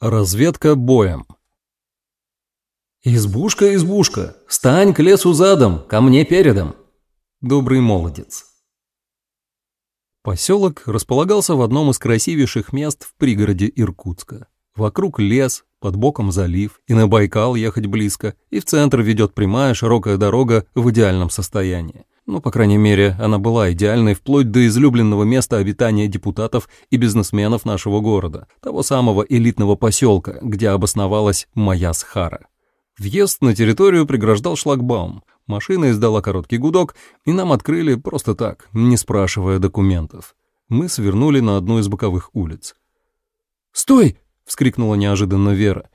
Разведка боем. «Избушка, избушка, стань к лесу задом, ко мне передом!» Добрый молодец. Поселок располагался в одном из красивейших мест в пригороде Иркутска. Вокруг лес, под боком залив, и на Байкал ехать близко, и в центр ведет прямая широкая дорога в идеальном состоянии. Ну, по крайней мере, она была идеальной вплоть до излюбленного места обитания депутатов и бизнесменов нашего города, того самого элитного поселка, где обосновалась моя Схара. Въезд на территорию преграждал шлагбаум. Машина издала короткий гудок, и нам открыли просто так, не спрашивая документов. Мы свернули на одну из боковых улиц. «Стой!» — вскрикнула неожиданно Вера.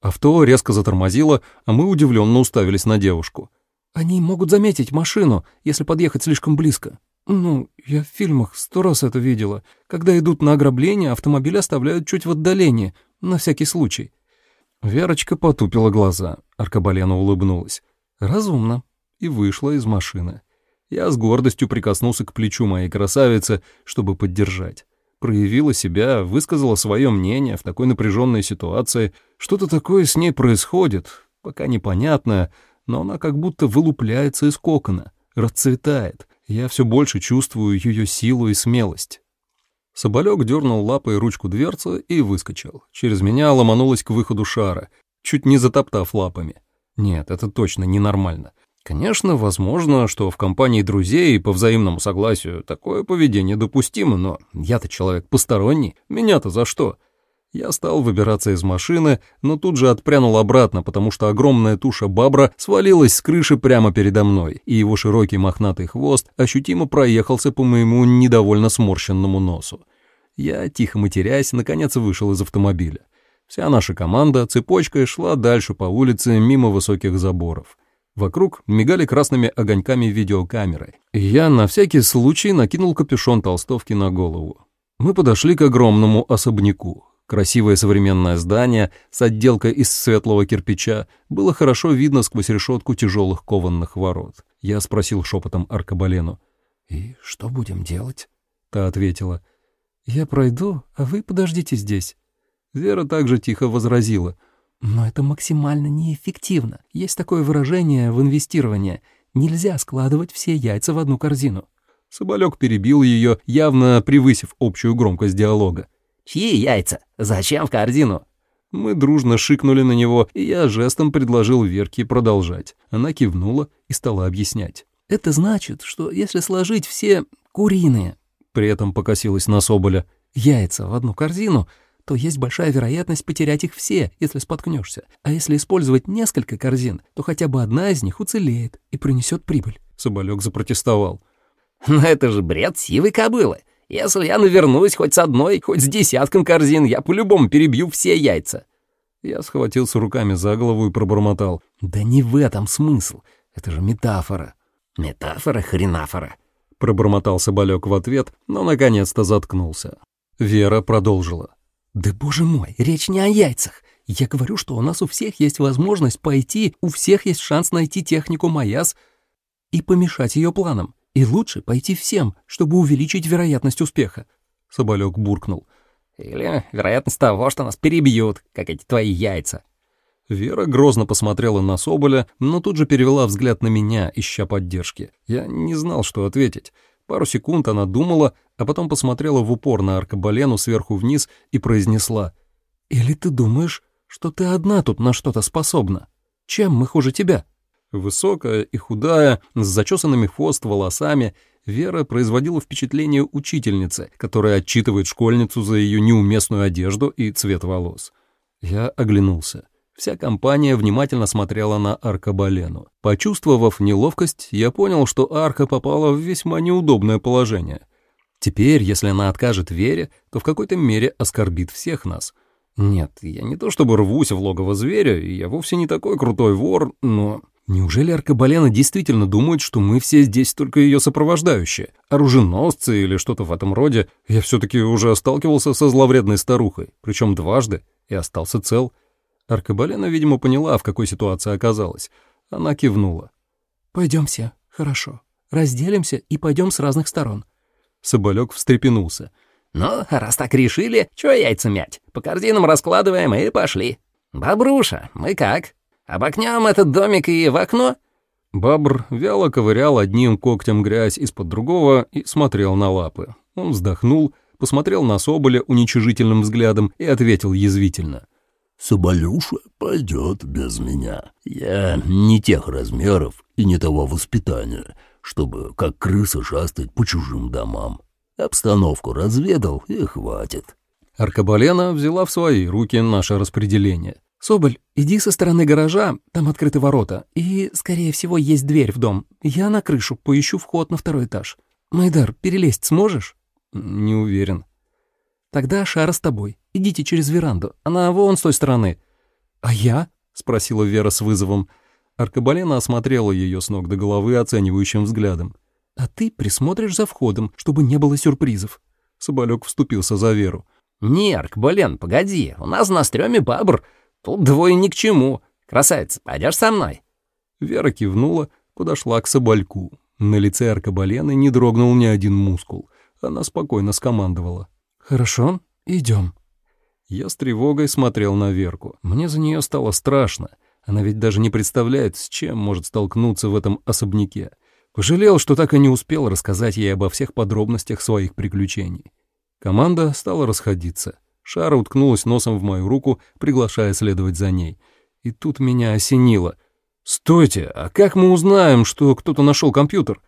Авто резко затормозило, а мы удивленно уставились на девушку. Они могут заметить машину, если подъехать слишком близко. Ну, я в фильмах сто раз это видела. Когда идут на ограбление, автомобиль оставляют чуть в отдалении, на всякий случай. Верочка потупила глаза. Аркабалена улыбнулась. Разумно. И вышла из машины. Я с гордостью прикоснулся к плечу моей красавицы, чтобы поддержать. Проявила себя, высказала свое мнение в такой напряженной ситуации. Что-то такое с ней происходит, пока непонятное, но она как будто вылупляется из кокона, расцветает. Я все больше чувствую ее силу и смелость. Соболек дернул лапой ручку дверцы и выскочил. Через меня ломанулась к выходу шара, чуть не затоптав лапами. Нет, это точно ненормально. Конечно, возможно, что в компании друзей по взаимному согласию такое поведение допустимо, но я-то человек посторонний, меня-то за что? Я стал выбираться из машины, но тут же отпрянул обратно, потому что огромная туша бабра свалилась с крыши прямо передо мной, и его широкий мохнатый хвост ощутимо проехался по моему недовольно сморщенному носу. Я, тихо матерясь, наконец вышел из автомобиля. Вся наша команда цепочкой шла дальше по улице мимо высоких заборов. Вокруг мигали красными огоньками видеокамеры, я на всякий случай накинул капюшон толстовки на голову. Мы подошли к огромному особняку. Красивое современное здание с отделкой из светлого кирпича было хорошо видно сквозь решетку тяжелых кованных ворот. Я спросил шепотом Аркабалену. «И что будем делать?» Та ответила. «Я пройду, а вы подождите здесь». Вера также тихо возразила. «Но это максимально неэффективно. Есть такое выражение в инвестировании. Нельзя складывать все яйца в одну корзину». Соболек перебил ее, явно превысив общую громкость диалога. «Чьи яйца? Зачем в корзину?» Мы дружно шикнули на него, и я жестом предложил Верке продолжать. Она кивнула и стала объяснять. «Это значит, что если сложить все куриные...» При этом покосилась на Соболя. «Яйца в одну корзину...» то есть большая вероятность потерять их все, если споткнешься. А если использовать несколько корзин, то хотя бы одна из них уцелеет и принесет прибыль. Соболек запротестовал. «Но это же бред сивой кобылы. Если я навернусь хоть с одной, хоть с десятком корзин, я по-любому перебью все яйца». Я схватился руками за голову и пробормотал. «Да не в этом смысл. Это же метафора». «Метафора хренафора», — пробормотал Соболек в ответ, но наконец-то заткнулся. Вера продолжила. «Да боже мой, речь не о яйцах. Я говорю, что у нас у всех есть возможность пойти, у всех есть шанс найти технику Маяс и помешать ее планам. И лучше пойти всем, чтобы увеличить вероятность успеха. Соболек буркнул. Или вероятность того, что нас перебьют, как эти твои яйца. Вера грозно посмотрела на Соболя, но тут же перевела взгляд на меня, ища поддержки. Я не знал, что ответить. Пару секунд она думала, а потом посмотрела в упор на аркабалену сверху вниз и произнесла. «Или ты думаешь, что ты одна тут на что-то способна? Чем мы хуже тебя?» Высокая и худая, с зачесанными хвост волосами, Вера производила впечатление учительницы, которая отчитывает школьницу за ее неуместную одежду и цвет волос. Я оглянулся. Вся компания внимательно смотрела на Аркабалену. Почувствовав неловкость, я понял, что Арка попала в весьма неудобное положение. Теперь, если она откажет Вере, то в какой-то мере оскорбит всех нас. Нет, я не то чтобы рвусь в логово зверя, я вовсе не такой крутой вор, но... Неужели Аркабалена действительно думает, что мы все здесь только ее сопровождающие? Оруженосцы или что-то в этом роде? Я все-таки уже сталкивался со зловредной старухой, причем дважды, и остался цел. Аркабалена, видимо, поняла, в какой ситуации оказалась. Она кивнула. «Пойдем все, хорошо. Разделимся и пойдем с разных сторон». Соболек встрепенулся. Ну, раз так решили, чё яйца мять? По корзинам раскладываем и пошли. Бобруша, мы как? Обокнем этот домик и в окно?» Бабр вяло ковырял одним когтем грязь из-под другого и смотрел на лапы. Он вздохнул, посмотрел на Соболя уничижительным взглядом и ответил язвительно. «Соболюша пойдет без меня. Я не тех размеров и не того воспитания, чтобы как крыса шастать по чужим домам. Обстановку разведал и хватит». Аркабалена взяла в свои руки наше распределение. «Соболь, иди со стороны гаража, там открыты ворота, и, скорее всего, есть дверь в дом. Я на крышу поищу вход на второй этаж. Майдар, перелезть сможешь?» «Не уверен». «Тогда Шара с тобой. Идите через веранду. Она вон с той стороны». «А я?» — спросила Вера с вызовом. Аркабалена осмотрела ее с ног до головы оценивающим взглядом. «А ты присмотришь за входом, чтобы не было сюрпризов». Соболек вступился за Веру. «Не, Аркабален, погоди, у нас на стреме бабр. Тут двое ни к чему. Красавица, пойдешь со мной?» Вера кивнула, подошла к Собольку. На лице Аркабалены не дрогнул ни один мускул. Она спокойно скомандовала. «Хорошо, идем». Я с тревогой смотрел на Верку. Мне за нее стало страшно. Она ведь даже не представляет, с чем может столкнуться в этом особняке. Пожалел, что так и не успел рассказать ей обо всех подробностях своих приключений. Команда стала расходиться. Шара уткнулась носом в мою руку, приглашая следовать за ней. И тут меня осенило. «Стойте, а как мы узнаем, что кто-то нашел компьютер?»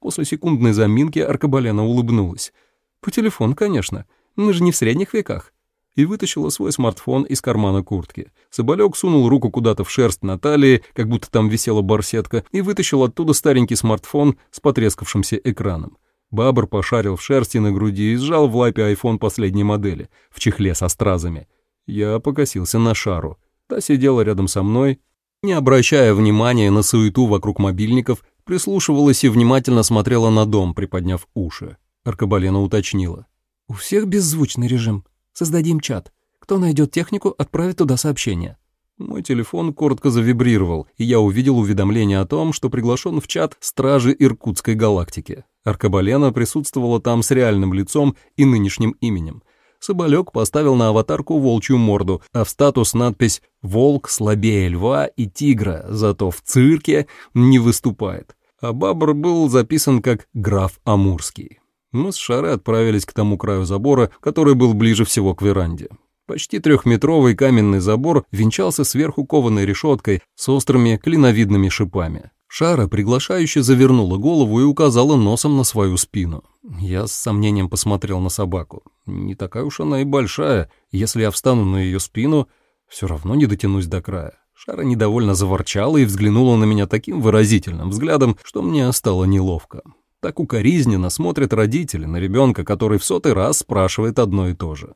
После секундной заминки Аркабалена улыбнулась. «По телефону, конечно. Мы же не в средних веках». И вытащила свой смартфон из кармана куртки. Соболек сунул руку куда-то в шерсть Натальи, как будто там висела барсетка, и вытащил оттуда старенький смартфон с потрескавшимся экраном. Бабр пошарил в шерсти на груди и сжал в лапе айфон последней модели, в чехле со стразами. Я покосился на шару. Та сидела рядом со мной, не обращая внимания на суету вокруг мобильников, прислушивалась и внимательно смотрела на дом, приподняв уши. Аркабалена уточнила. «У всех беззвучный режим. Создадим чат. Кто найдет технику, отправит туда сообщение». Мой телефон коротко завибрировал, и я увидел уведомление о том, что приглашен в чат Стражи Иркутской галактики. Аркабалена присутствовала там с реальным лицом и нынешним именем. Соболек поставил на аватарку волчью морду, а в статус надпись «Волк слабее льва и тигра, зато в цирке не выступает». А Бабр был записан как «Граф Амурский». Мы с Шарой отправились к тому краю забора, который был ближе всего к веранде. Почти трехметровый каменный забор венчался сверху кованой решеткой с острыми клиновидными шипами. Шара приглашающе завернула голову и указала носом на свою спину. Я с сомнением посмотрел на собаку. Не такая уж она и большая. Если я встану на ее спину, все равно не дотянусь до края. Шара недовольно заворчала и взглянула на меня таким выразительным взглядом, что мне стало неловко. Так укоризненно смотрят родители на ребенка, который в сотый раз спрашивает одно и то же.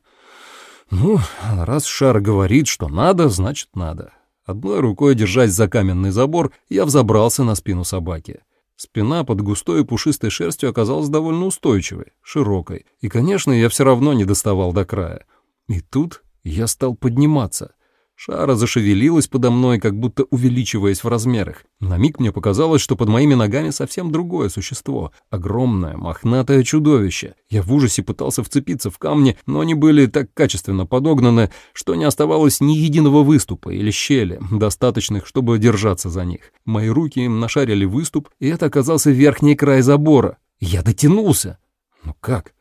Ну, раз Шара говорит, что надо, значит надо. Одной рукой, держась за каменный забор, я взобрался на спину собаки. Спина под густой и пушистой шерстью оказалась довольно устойчивой, широкой, и, конечно, я все равно не доставал до края. И тут я стал подниматься. Шара зашевелилась подо мной, как будто увеличиваясь в размерах. На миг мне показалось, что под моими ногами совсем другое существо. Огромное, мохнатое чудовище. Я в ужасе пытался вцепиться в камни, но они были так качественно подогнаны, что не оставалось ни единого выступа или щели, достаточных, чтобы держаться за них. Мои руки нашарили выступ, и это оказался верхний край забора. Я дотянулся. Ну как?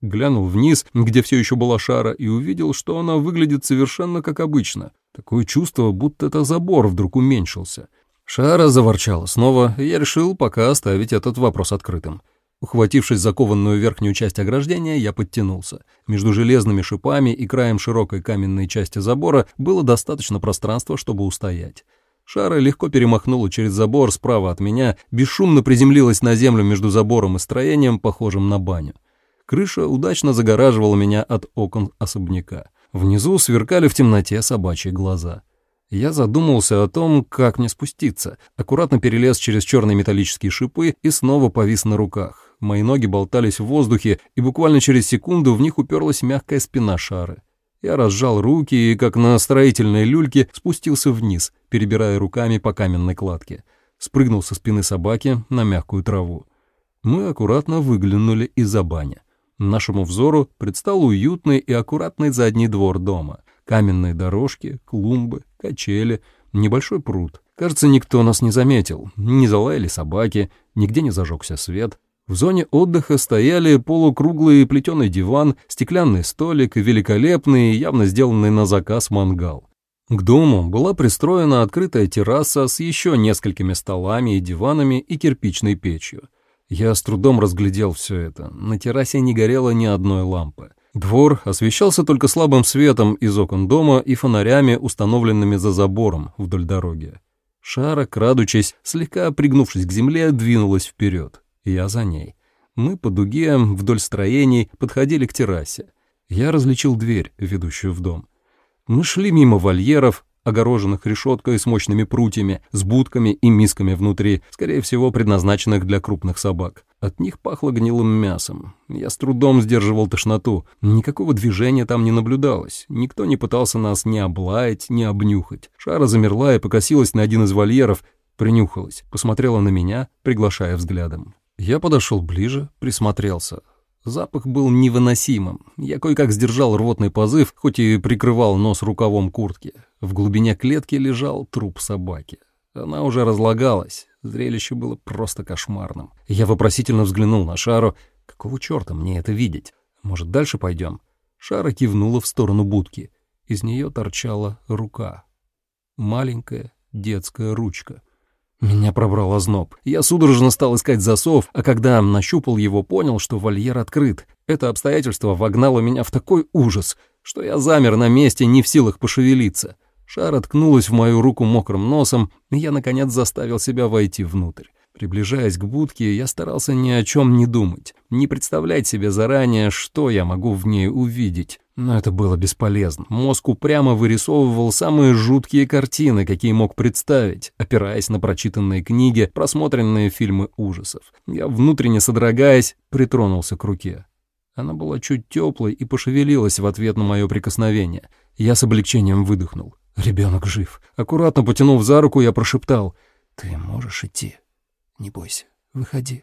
Глянул вниз, где все еще была шара, и увидел, что она выглядит совершенно как обычно. Такое чувство, будто это забор вдруг уменьшился. Шара заворчала снова, и я решил пока оставить этот вопрос открытым. Ухватившись за кованную верхнюю часть ограждения, я подтянулся. Между железными шипами и краем широкой каменной части забора было достаточно пространства, чтобы устоять. Шара легко перемахнула через забор справа от меня, бесшумно приземлилась на землю между забором и строением, похожим на баню. Крыша удачно загораживала меня от окон особняка. Внизу сверкали в темноте собачьи глаза. Я задумался о том, как мне спуститься. Аккуратно перелез через черные металлические шипы и снова повис на руках. Мои ноги болтались в воздухе, и буквально через секунду в них уперлась мягкая спина шары. Я разжал руки и, как на строительной люльке, спустился вниз, перебирая руками по каменной кладке. Спрыгнул со спины собаки на мягкую траву. Мы аккуратно выглянули из-за бани. Нашему взору предстал уютный и аккуратный задний двор дома. Каменные дорожки, клумбы, качели, небольшой пруд. Кажется, никто нас не заметил. Не залаяли собаки, нигде не зажегся свет. В зоне отдыха стояли полукруглый плетеный диван, стеклянный столик и великолепный, явно сделанный на заказ мангал. К дому была пристроена открытая терраса с еще несколькими столами и диванами и кирпичной печью. Я с трудом разглядел все это. На террасе не горело ни одной лампы. Двор освещался только слабым светом из окон дома и фонарями, установленными за забором вдоль дороги. Шара, крадучись, слегка пригнувшись к земле, двинулась вперед. Я за ней. Мы по дуге вдоль строений подходили к террасе. Я различил дверь, ведущую в дом. Мы шли мимо вольеров, огороженных решеткой с мощными прутьями, с будками и мисками внутри, скорее всего, предназначенных для крупных собак. От них пахло гнилым мясом. Я с трудом сдерживал тошноту. Никакого движения там не наблюдалось. Никто не пытался нас ни облаять, ни обнюхать. Шара замерла и покосилась на один из вольеров, принюхалась, посмотрела на меня, приглашая взглядом. Я подошел ближе, присмотрелся. Запах был невыносимым. Я кое-как сдержал рвотный позыв, хоть и прикрывал нос рукавом куртки. В глубине клетки лежал труп собаки. Она уже разлагалась. Зрелище было просто кошмарным. Я вопросительно взглянул на Шару. Какого черта мне это видеть? Может, дальше пойдем? Шара кивнула в сторону будки. Из нее торчала рука. Маленькая детская ручка — меня пробрал озноб. Я судорожно стал искать засов, а когда нащупал его, понял, что вольер открыт. Это обстоятельство вогнало меня в такой ужас, что я замер на месте, не в силах пошевелиться. Шар откнулась в мою руку мокрым носом, и я, наконец, заставил себя войти внутрь. Приближаясь к будке, я старался ни о чем не думать, не представлять себе заранее, что я могу в ней увидеть. Но это было бесполезно. Мозг упрямо вырисовывал самые жуткие картины, какие мог представить, опираясь на прочитанные книги, просмотренные фильмы ужасов. Я, внутренне содрогаясь, притронулся к руке. Она была чуть теплой и пошевелилась в ответ на мое прикосновение. Я с облегчением выдохнул. Ребенок жив. Аккуратно потянув за руку, я прошептал. «Ты можешь идти. Не бойся. Выходи».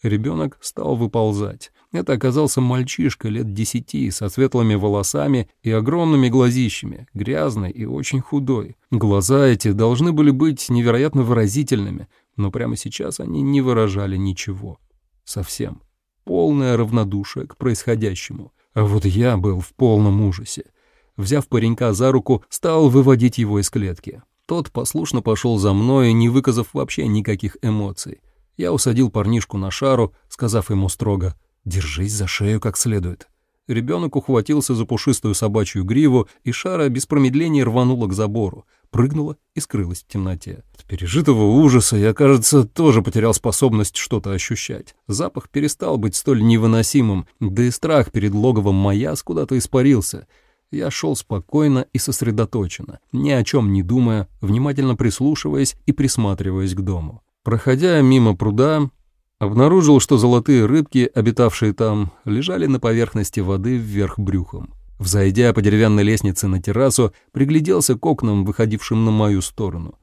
Ребенок стал выползать. Это оказался мальчишка лет десяти, со светлыми волосами и огромными глазищами, грязный и очень худой. Глаза эти должны были быть невероятно выразительными, но прямо сейчас они не выражали ничего. Совсем. Полное равнодушие к происходящему. А вот я был в полном ужасе. Взяв паренька за руку, стал выводить его из клетки. Тот послушно пошел за мной, не выказав вообще никаких эмоций. Я усадил парнишку на шару, сказав ему строго «Держись за шею как следует». Ребенок ухватился за пушистую собачью гриву, и шара без промедления рванула к забору, прыгнула и скрылась в темноте. От пережитого ужаса я, кажется, тоже потерял способность что-то ощущать. Запах перестал быть столь невыносимым, да и страх перед логовом Маяс куда-то испарился. Я шел спокойно и сосредоточенно, ни о чем не думая, внимательно прислушиваясь и присматриваясь к дому. Проходя мимо пруда, обнаружил, что золотые рыбки, обитавшие там, лежали на поверхности воды вверх брюхом. Взойдя по деревянной лестнице на террасу, пригляделся к окнам, выходившим на мою сторону.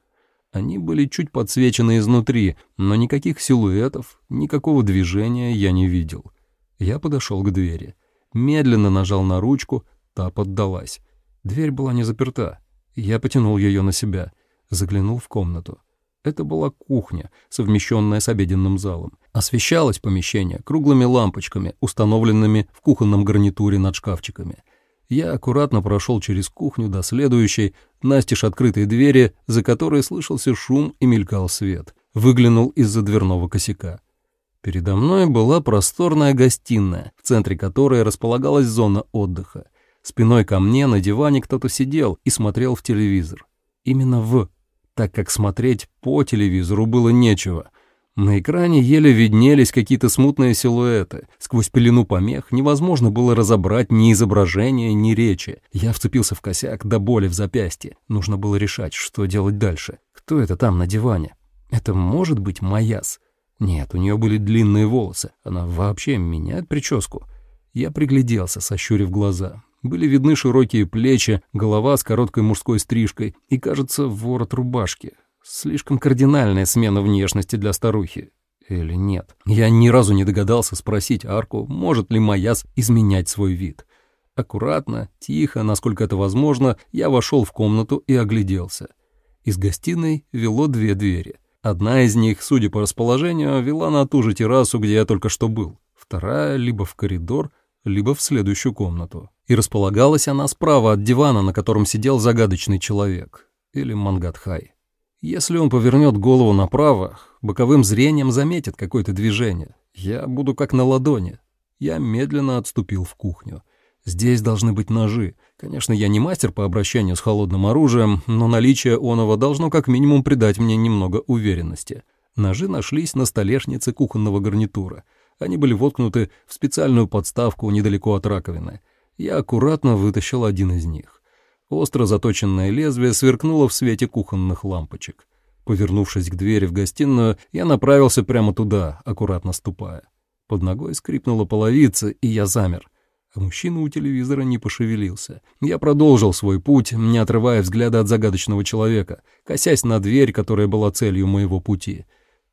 Они были чуть подсвечены изнутри, но никаких силуэтов, никакого движения я не видел. Я подошел к двери. Медленно нажал на ручку, та поддалась. Дверь была не заперта. Я потянул ее на себя, заглянул в комнату. Это была кухня, совмещенная с обеденным залом. Освещалось помещение круглыми лампочками, установленными в кухонном гарнитуре над шкафчиками. Я аккуратно прошел через кухню до следующей, настежь открытой двери, за которой слышался шум и мелькал свет. Выглянул из-за дверного косяка. Передо мной была просторная гостиная, в центре которой располагалась зона отдыха. Спиной ко мне на диване кто-то сидел и смотрел в телевизор. Именно в так как смотреть по телевизору было нечего. На экране еле виднелись какие-то смутные силуэты. Сквозь пелену помех невозможно было разобрать ни изображения, ни речи. Я вцепился в косяк до боли в запястье. Нужно было решать, что делать дальше. Кто это там на диване? Это может быть Маяс? Нет, у нее были длинные волосы. Она вообще меняет прическу. Я пригляделся, сощурив глаза. Были видны широкие плечи, голова с короткой мужской стрижкой и, кажется, ворот рубашки. Слишком кардинальная смена внешности для старухи. Или нет? Я ни разу не догадался спросить Арку, может ли Маяс изменять свой вид. Аккуратно, тихо, насколько это возможно, я вошел в комнату и огляделся. Из гостиной вело две двери. Одна из них, судя по расположению, вела на ту же террасу, где я только что был. Вторая — либо в коридор, либо в следующую комнату. И располагалась она справа от дивана, на котором сидел загадочный человек. Или Мангатхай. Если он повернет голову направо, боковым зрением заметит какое-то движение. Я буду как на ладони. Я медленно отступил в кухню. Здесь должны быть ножи. Конечно, я не мастер по обращению с холодным оружием, но наличие оного должно как минимум придать мне немного уверенности. Ножи нашлись на столешнице кухонного гарнитура. Они были воткнуты в специальную подставку недалеко от раковины. Я аккуратно вытащил один из них. Остро заточенное лезвие сверкнуло в свете кухонных лампочек. Повернувшись к двери в гостиную, я направился прямо туда, аккуратно ступая. Под ногой скрипнула половица, и я замер. А мужчина у телевизора не пошевелился. Я продолжил свой путь, не отрывая взгляда от загадочного человека, косясь на дверь, которая была целью моего пути.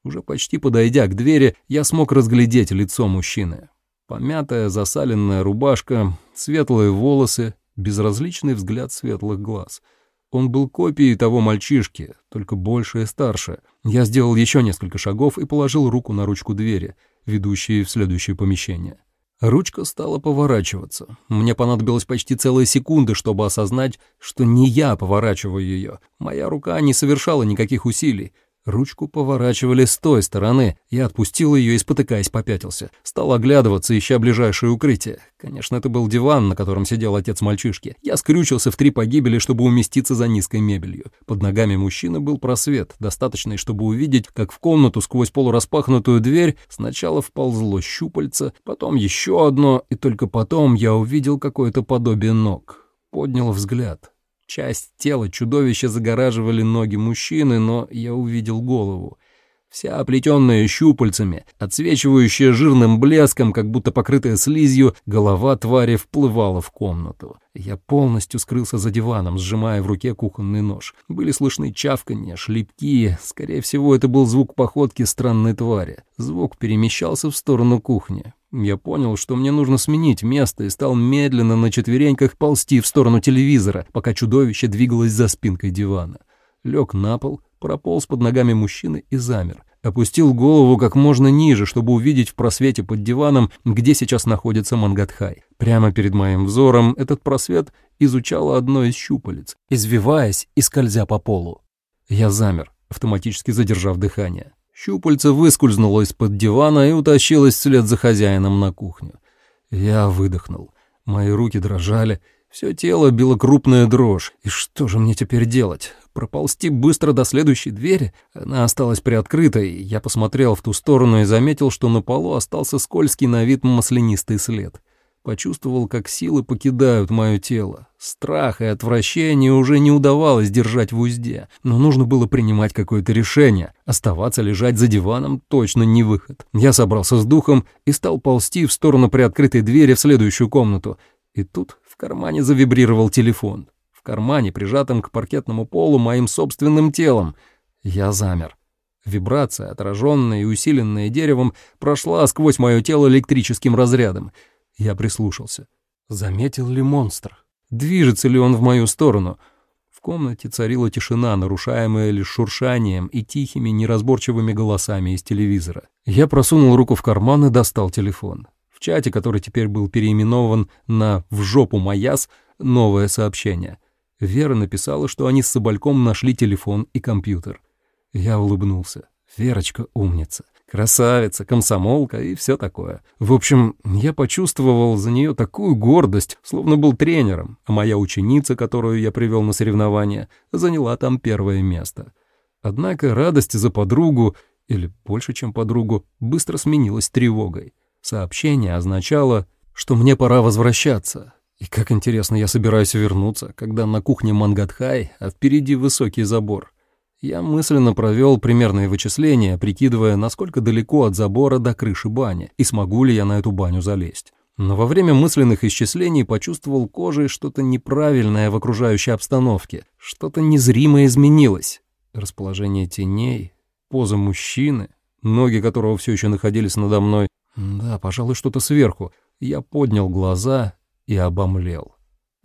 Уже почти подойдя к двери, я смог разглядеть лицо мужчины. Помятая, засаленная рубашка, светлые волосы, безразличный взгляд светлых глаз. Он был копией того мальчишки, только больше и старше. Я сделал еще несколько шагов и положил руку на ручку двери, ведущей в следующее помещение. Ручка стала поворачиваться. Мне понадобилось почти целая секунда, чтобы осознать, что не я поворачиваю ее. Моя рука не совершала никаких усилий. Ручку поворачивали с той стороны. Я отпустил ее и, спотыкаясь, попятился. Стал оглядываться, ища ближайшее укрытие. Конечно, это был диван, на котором сидел отец мальчишки. Я скрючился в три погибели, чтобы уместиться за низкой мебелью. Под ногами мужчины был просвет, достаточный, чтобы увидеть, как в комнату сквозь полураспахнутую дверь сначала вползло щупальце, потом еще одно, и только потом я увидел какое-то подобие ног. Поднял взгляд. Часть тела чудовища загораживали ноги мужчины, но я увидел голову. Вся оплетенная щупальцами, отсвечивающая жирным блеском, как будто покрытая слизью, голова твари вплывала в комнату. Я полностью скрылся за диваном, сжимая в руке кухонный нож. Были слышны чавканье, шлепки. Скорее всего, это был звук походки странной твари. Звук перемещался в сторону кухни. Я понял, что мне нужно сменить место и стал медленно на четвереньках ползти в сторону телевизора, пока чудовище двигалось за спинкой дивана. Лег на пол, прополз под ногами мужчины и замер. Опустил голову как можно ниже, чтобы увидеть в просвете под диваном, где сейчас находится Мангатхай. Прямо перед моим взором этот просвет изучало одно из щупалец, извиваясь и скользя по полу. Я замер, автоматически задержав дыхание. Щупальце выскользнуло из-под дивана и утащилось вслед за хозяином на кухню. Я выдохнул. Мои руки дрожали, все тело било крупная дрожь. И что же мне теперь делать? Проползти быстро до следующей двери? Она осталась приоткрытой. Я посмотрел в ту сторону и заметил, что на полу остался скользкий на вид маслянистый след. Почувствовал, как силы покидают мое тело. Страх и отвращение уже не удавалось держать в узде, но нужно было принимать какое-то решение. Оставаться лежать за диваном точно не выход. Я собрался с духом и стал ползти в сторону приоткрытой двери в следующую комнату. И тут в кармане завибрировал телефон. В кармане, прижатым к паркетному полу моим собственным телом. Я замер. Вибрация, отраженная и усиленная деревом, прошла сквозь мое тело электрическим разрядом — я прислушался. Заметил ли монстр? Движется ли он в мою сторону? В комнате царила тишина, нарушаемая лишь шуршанием и тихими, неразборчивыми голосами из телевизора. Я просунул руку в карман и достал телефон. В чате, который теперь был переименован на «В жопу Маяс», новое сообщение. Вера написала, что они с Собольком нашли телефон и компьютер. Я улыбнулся. Верочка умница. Красавица, комсомолка и все такое. В общем, я почувствовал за нее такую гордость, словно был тренером, а моя ученица, которую я привел на соревнования, заняла там первое место. Однако радость за подругу, или больше, чем подругу, быстро сменилась тревогой. Сообщение означало, что мне пора возвращаться. И как интересно, я собираюсь вернуться, когда на кухне Мангадхай, а впереди высокий забор — я мысленно провел примерные вычисления, прикидывая, насколько далеко от забора до крыши бани, и смогу ли я на эту баню залезть. Но во время мысленных исчислений почувствовал кожей что-то неправильное в окружающей обстановке, что-то незримо изменилось. Расположение теней, поза мужчины, ноги которого все еще находились надо мной. Да, пожалуй, что-то сверху. Я поднял глаза и обомлел.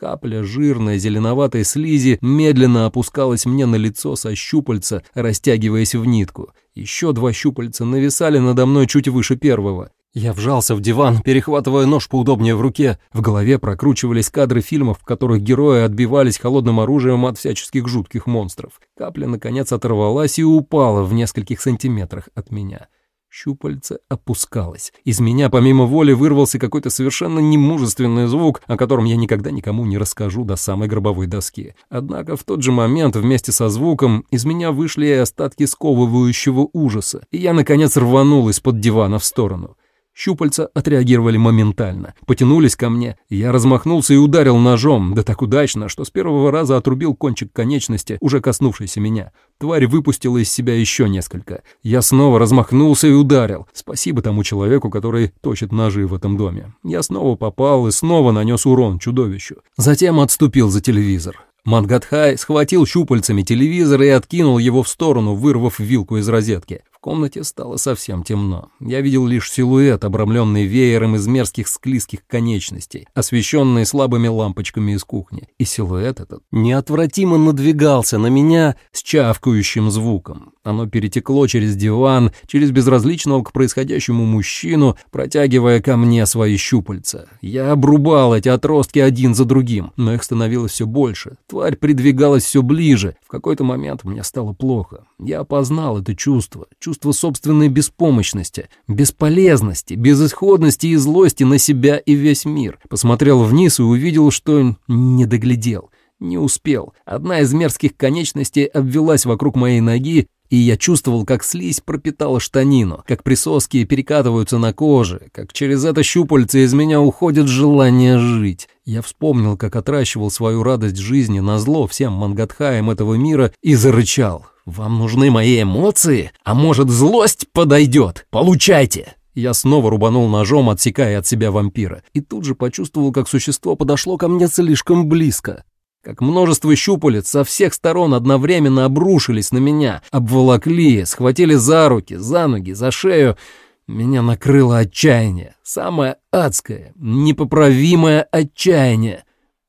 Капля жирной зеленоватой слизи медленно опускалась мне на лицо со щупальца, растягиваясь в нитку. Еще два щупальца нависали надо мной чуть выше первого. Я вжался в диван, перехватывая нож поудобнее в руке. В голове прокручивались кадры фильмов, в которых герои отбивались холодным оружием от всяческих жутких монстров. Капля, наконец, оторвалась и упала в нескольких сантиметрах от меня. Щупальце опускалось. Из меня помимо воли вырвался какой-то совершенно немужественный звук, о котором я никогда никому не расскажу до самой гробовой доски. Однако в тот же момент вместе со звуком из меня вышли и остатки сковывающего ужаса, и я, наконец, рванул из-под дивана в сторону. Щупальца отреагировали моментально, потянулись ко мне, я размахнулся и ударил ножом, да так удачно, что с первого раза отрубил кончик конечности, уже коснувшийся меня. Тварь выпустила из себя еще несколько. Я снова размахнулся и ударил. Спасибо тому человеку, который точит ножи в этом доме. Я снова попал и снова нанес урон чудовищу. Затем отступил за телевизор. Мангатхай схватил щупальцами телевизор и откинул его в сторону, вырвав вилку из розетки комнате стало совсем темно. Я видел лишь силуэт, обрамленный веером из мерзких склизких конечностей, освещенный слабыми лампочками из кухни. И силуэт этот неотвратимо надвигался на меня с чавкающим звуком. Оно перетекло через диван, через безразличного к происходящему мужчину, протягивая ко мне свои щупальца. Я обрубал эти отростки один за другим, но их становилось все больше. Тварь придвигалась все ближе. В какой-то момент мне стало плохо. Я опознал это чувство, чувство собственной беспомощности, бесполезности, безысходности и злости на себя и весь мир. Посмотрел вниз и увидел, что не доглядел. Не успел. Одна из мерзких конечностей обвелась вокруг моей ноги, и я чувствовал, как слизь пропитала штанину, как присоски перекатываются на коже, как через это щупальце из меня уходит желание жить. Я вспомнил, как отращивал свою радость жизни на зло всем мангатхаям этого мира и зарычал. «Вам нужны мои эмоции? А может, злость подойдет? Получайте!» Я снова рубанул ножом, отсекая от себя вампира, и тут же почувствовал, как существо подошло ко мне слишком близко как множество щупалец со всех сторон одновременно обрушились на меня, обволокли, схватили за руки, за ноги, за шею. Меня накрыло отчаяние, самое адское, непоправимое отчаяние.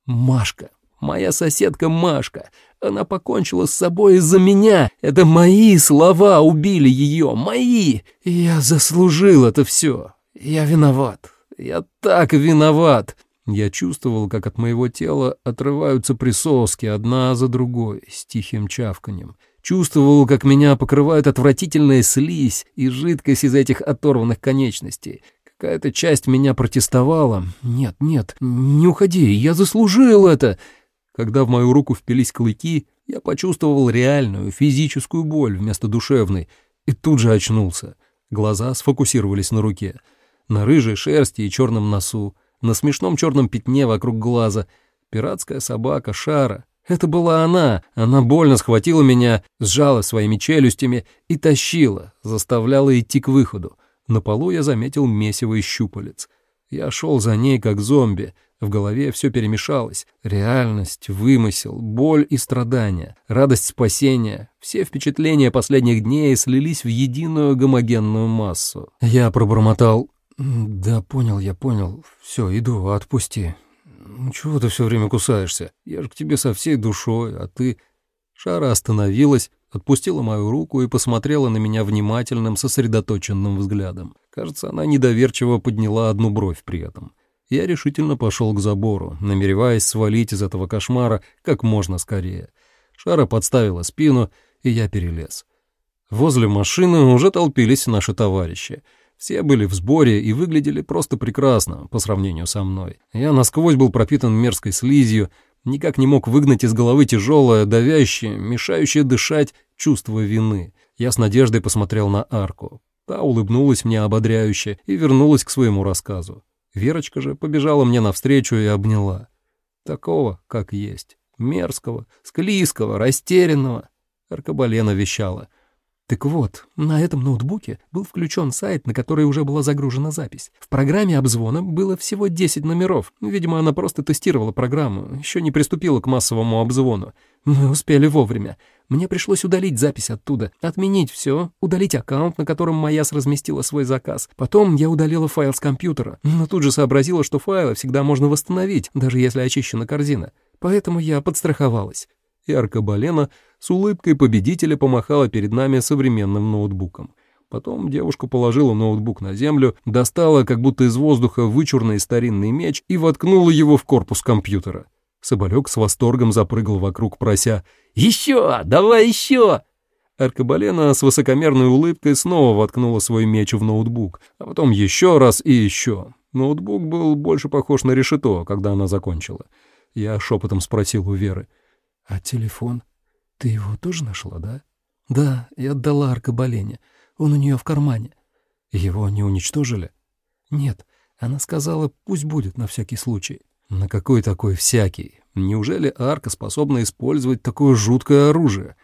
Машка, моя соседка Машка, она покончила с собой из-за меня. Это мои слова убили ее, мои. Я заслужил это все. Я виноват. Я так виноват. Я чувствовал, как от моего тела отрываются присоски одна за другой с тихим чавканьем. Чувствовал, как меня покрывает отвратительная слизь и жидкость из этих оторванных конечностей. Какая-то часть меня протестовала. «Нет, нет, не уходи, я заслужил это!» Когда в мою руку впились клыки, я почувствовал реальную физическую боль вместо душевной и тут же очнулся. Глаза сфокусировались на руке, на рыжей шерсти и черном носу на смешном черном пятне вокруг глаза. Пиратская собака Шара. Это была она. Она больно схватила меня, сжала своими челюстями и тащила, заставляла идти к выходу. На полу я заметил месиво из щупалец. Я шел за ней, как зомби. В голове все перемешалось. Реальность, вымысел, боль и страдания, радость спасения. Все впечатления последних дней слились в единую гомогенную массу. Я пробормотал «Да, понял я, понял. Все, иду, отпусти. Ну, чего ты все время кусаешься? Я же к тебе со всей душой, а ты...» Шара остановилась, отпустила мою руку и посмотрела на меня внимательным, сосредоточенным взглядом. Кажется, она недоверчиво подняла одну бровь при этом. Я решительно пошел к забору, намереваясь свалить из этого кошмара как можно скорее. Шара подставила спину, и я перелез. Возле машины уже толпились наши товарищи — все были в сборе и выглядели просто прекрасно по сравнению со мной. Я насквозь был пропитан мерзкой слизью, никак не мог выгнать из головы тяжелое, давящее, мешающее дышать чувство вины. Я с надеждой посмотрел на арку. Та улыбнулась мне ободряюще и вернулась к своему рассказу. Верочка же побежала мне навстречу и обняла. Такого, как есть. Мерзкого, склизкого, растерянного. Аркабалена вещала. Так вот, на этом ноутбуке был включен сайт, на который уже была загружена запись. В программе обзвона было всего 10 номеров. Видимо, она просто тестировала программу, еще не приступила к массовому обзвону. Мы успели вовремя. Мне пришлось удалить запись оттуда, отменить все, удалить аккаунт, на котором Маяс разместила свой заказ. Потом я удалила файл с компьютера, но тут же сообразила, что файлы всегда можно восстановить, даже если очищена корзина. Поэтому я подстраховалась. И Аркабалена с улыбкой победителя помахала перед нами современным ноутбуком. Потом девушка положила ноутбук на землю, достала как будто из воздуха вычурный старинный меч и воткнула его в корпус компьютера. Соболек с восторгом запрыгал вокруг, прося «Еще! Давай еще!» Аркабалена с высокомерной улыбкой снова воткнула свой меч в ноутбук, а потом еще раз и еще. Ноутбук был больше похож на решето, когда она закончила. Я шепотом спросил у Веры. «А телефон? Ты его тоже нашла, да?» «Да, я отдала Аркабалене. Он у нее в кармане». «Его не уничтожили?» «Нет, она сказала, пусть будет на всякий случай». На какой такой всякий? Неужели Арка способна использовать такое жуткое оружие?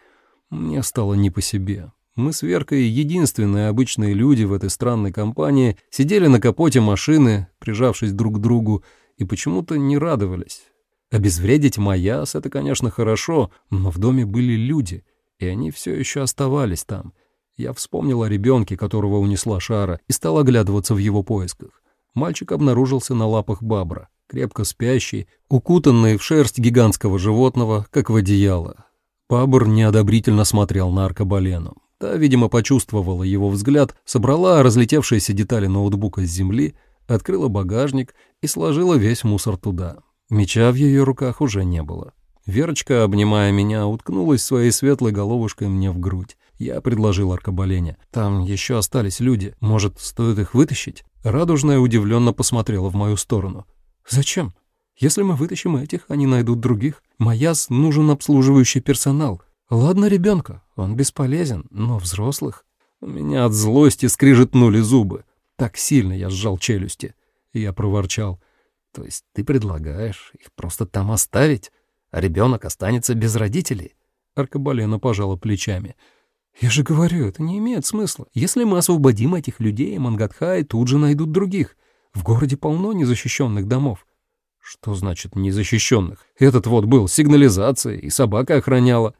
Мне стало не по себе. Мы с Веркой, единственные обычные люди в этой странной компании, сидели на капоте машины, прижавшись друг к другу, и почему-то не радовались. Обезвредить Маяс — это, конечно, хорошо, но в доме были люди, и они все еще оставались там. Я вспомнил о ребенке, которого унесла Шара, и стал оглядываться в его поисках. Мальчик обнаружился на лапах Бабра крепко спящий, укутанный в шерсть гигантского животного, как в одеяло. Пабр неодобрительно смотрел на аркабалену. Та, видимо, почувствовала его взгляд, собрала разлетевшиеся детали ноутбука с земли, открыла багажник и сложила весь мусор туда. Меча в ее руках уже не было. Верочка, обнимая меня, уткнулась своей светлой головушкой мне в грудь. Я предложил аркабалене. «Там еще остались люди. Может, стоит их вытащить?» Радужная удивленно посмотрела в мою сторону. Зачем? Если мы вытащим этих, они найдут других. Маяс нужен обслуживающий персонал. Ладно ребенка, он бесполезен, но взрослых... У меня от злости скрижетнули зубы. Так сильно я сжал челюсти. Я проворчал. То есть ты предлагаешь их просто там оставить, а ребенок останется без родителей? Аркабалена пожала плечами. «Я же говорю, это не имеет смысла. Если мы освободим этих людей, Мангатхай тут же найдут других. В городе полно незащищенных домов. Что значит незащищенных? Этот вот был сигнализацией, и собака охраняла.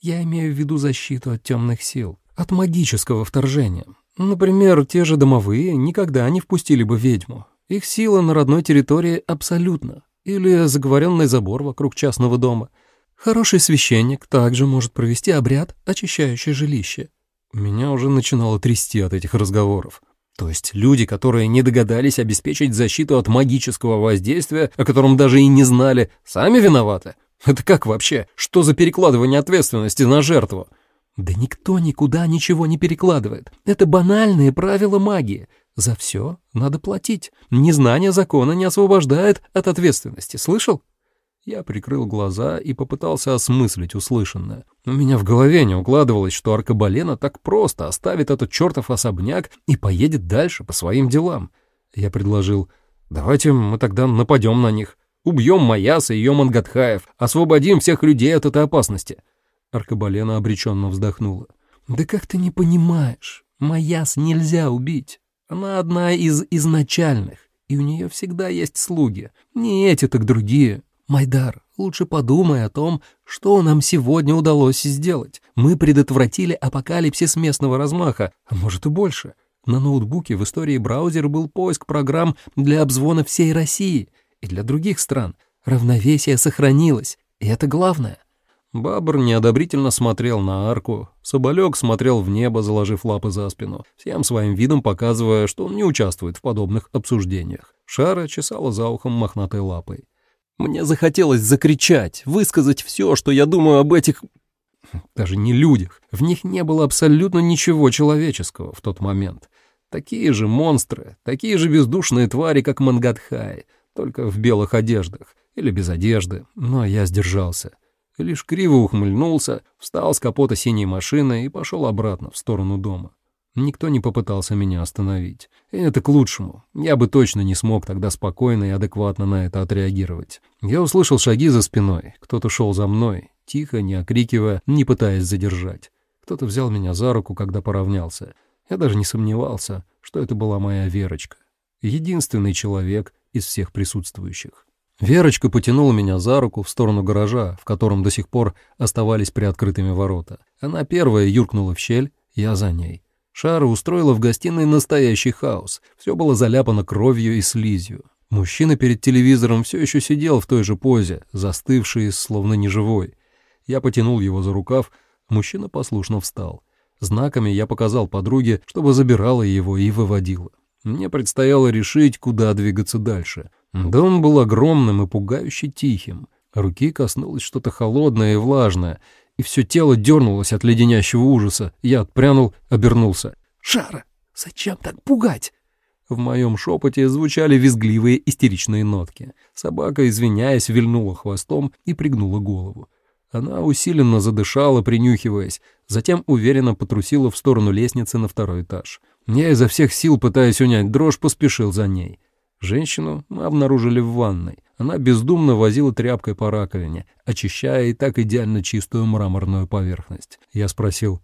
Я имею в виду защиту от темных сил, от магического вторжения. Например, те же домовые никогда не впустили бы ведьму. Их сила на родной территории абсолютно. Или заговоренный забор вокруг частного дома. Хороший священник также может провести обряд, очищающий жилище. Меня уже начинало трясти от этих разговоров. То есть люди, которые не догадались обеспечить защиту от магического воздействия, о котором даже и не знали, сами виноваты? Это как вообще? Что за перекладывание ответственности на жертву? Да никто никуда ничего не перекладывает. Это банальные правила магии. За все надо платить. Незнание закона не освобождает от ответственности. Слышал? Я прикрыл глаза и попытался осмыслить услышанное. У меня в голове не укладывалось, что Аркабалена так просто оставит этот чертов особняк и поедет дальше по своим делам. Я предложил, давайте мы тогда нападем на них. Убьем Маяса и ее Мангатхаев, освободим всех людей от этой опасности. Аркабалена обреченно вздохнула. «Да как ты не понимаешь? Маяс нельзя убить. Она одна из изначальных, и у нее всегда есть слуги. Не эти, так другие. «Майдар, лучше подумай о том, что нам сегодня удалось сделать. Мы предотвратили апокалипсис местного размаха, а может и больше. На ноутбуке в истории браузера был поиск программ для обзвона всей России и для других стран. Равновесие сохранилось, и это главное». Бабр неодобрительно смотрел на арку, Соболек смотрел в небо, заложив лапы за спину, всем своим видом показывая, что он не участвует в подобных обсуждениях. Шара чесала за ухом мохнатой лапой. Мне захотелось закричать, высказать все, что я думаю об этих... Даже не людях. В них не было абсолютно ничего человеческого в тот момент. Такие же монстры, такие же бездушные твари, как Мангадхай, только в белых одеждах или без одежды, но я сдержался. Лишь криво ухмыльнулся, встал с капота синей машины и пошел обратно в сторону дома. Никто не попытался меня остановить. И это к лучшему. Я бы точно не смог тогда спокойно и адекватно на это отреагировать. Я услышал шаги за спиной. Кто-то шел за мной, тихо, не окрикивая, не пытаясь задержать. Кто-то взял меня за руку, когда поравнялся. Я даже не сомневался, что это была моя Верочка. Единственный человек из всех присутствующих. Верочка потянула меня за руку в сторону гаража, в котором до сих пор оставались приоткрытыми ворота. Она первая юркнула в щель, я за ней. Шара устроила в гостиной настоящий хаос. Все было заляпано кровью и слизью. Мужчина перед телевизором все еще сидел в той же позе, застывший, словно неживой. Я потянул его за рукав, мужчина послушно встал. Знаками я показал подруге, чтобы забирала его и выводила. Мне предстояло решить, куда двигаться дальше. Дом был огромным и пугающе тихим. Руки коснулось что-то холодное и влажное, и все тело дернулось от леденящего ужаса. Я отпрянул, обернулся. «Шара, зачем так пугать?» В моем шепоте звучали визгливые истеричные нотки. Собака, извиняясь, вильнула хвостом и пригнула голову. Она усиленно задышала, принюхиваясь, затем уверенно потрусила в сторону лестницы на второй этаж. Я изо всех сил, пытаясь унять дрожь, поспешил за ней. Женщину мы обнаружили в ванной. Она бездумно возила тряпкой по раковине, очищая и так идеально чистую мраморную поверхность. Я спросил,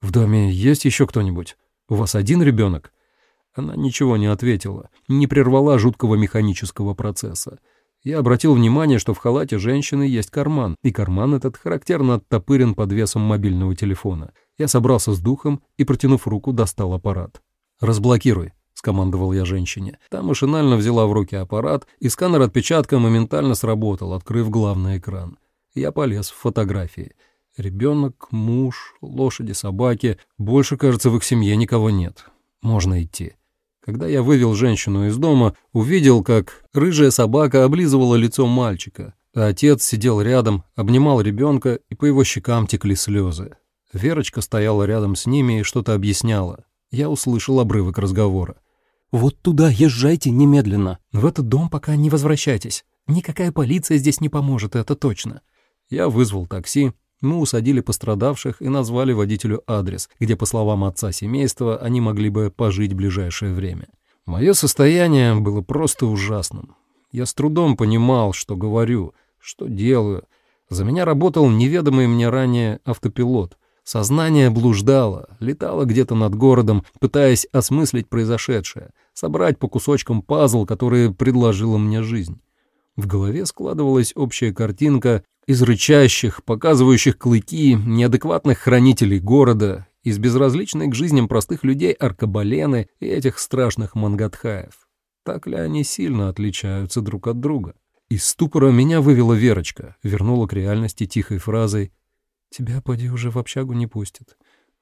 «В доме есть еще кто-нибудь? У вас один ребенок?» Она ничего не ответила, не прервала жуткого механического процесса. Я обратил внимание, что в халате женщины есть карман, и карман этот характерно оттопырен под весом мобильного телефона. Я собрался с духом и, протянув руку, достал аппарат. «Разблокируй», — скомандовал я женщине. Та машинально взяла в руки аппарат, и сканер отпечатка моментально сработал, открыв главный экран. Я полез в фотографии. Ребенок, муж, лошади, собаки. Больше, кажется, в их семье никого нет. Можно идти. Когда я вывел женщину из дома, увидел, как рыжая собака облизывала лицо мальчика, а отец сидел рядом, обнимал ребенка, и по его щекам текли слезы. Верочка стояла рядом с ними и что-то объясняла. Я услышал обрывок разговора. «Вот туда езжайте немедленно. В этот дом пока не возвращайтесь. Никакая полиция здесь не поможет, это точно». Я вызвал такси, мы усадили пострадавших и назвали водителю адрес, где, по словам отца семейства, они могли бы пожить ближайшее время. Мое состояние было просто ужасным. Я с трудом понимал, что говорю, что делаю. За меня работал неведомый мне ранее автопилот. Сознание блуждало, летало где-то над городом, пытаясь осмыслить произошедшее, собрать по кусочкам пазл, который предложила мне жизнь. В голове складывалась общая картинка из рычащих, показывающих клыки, неадекватных хранителей города, из безразличной к жизням простых людей аркабалены и этих страшных мангатхаев. Так ли они сильно отличаются друг от друга? Из ступора меня вывела Верочка, вернула к реальности тихой фразой «Тебя, поди, уже в общагу не пустят.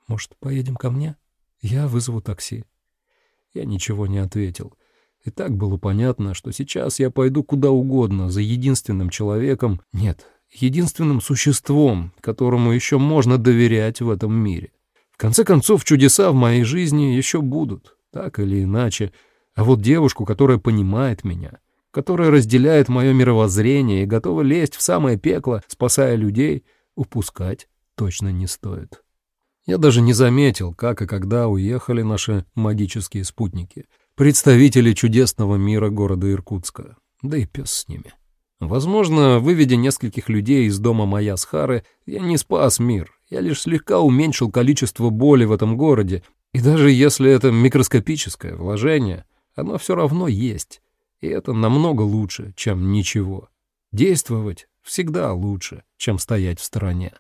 Может, поедем ко мне? Я вызову такси». Я ничего не ответил. И так было понятно, что сейчас я пойду куда угодно за единственным человеком, нет, единственным существом, которому еще можно доверять в этом мире. В конце концов, чудеса в моей жизни еще будут, так или иначе. А вот девушку, которая понимает меня, которая разделяет мое мировоззрение и готова лезть в самое пекло, спасая людей, упускать точно не стоит. Я даже не заметил, как и когда уехали наши магические спутники, представители чудесного мира города Иркутска, да и пес с ними. Возможно, выведя нескольких людей из дома моя Схары, я не спас мир, я лишь слегка уменьшил количество боли в этом городе, и даже если это микроскопическое вложение, оно все равно есть, и это намного лучше, чем ничего. Действовать всегда лучше, чем стоять в стороне.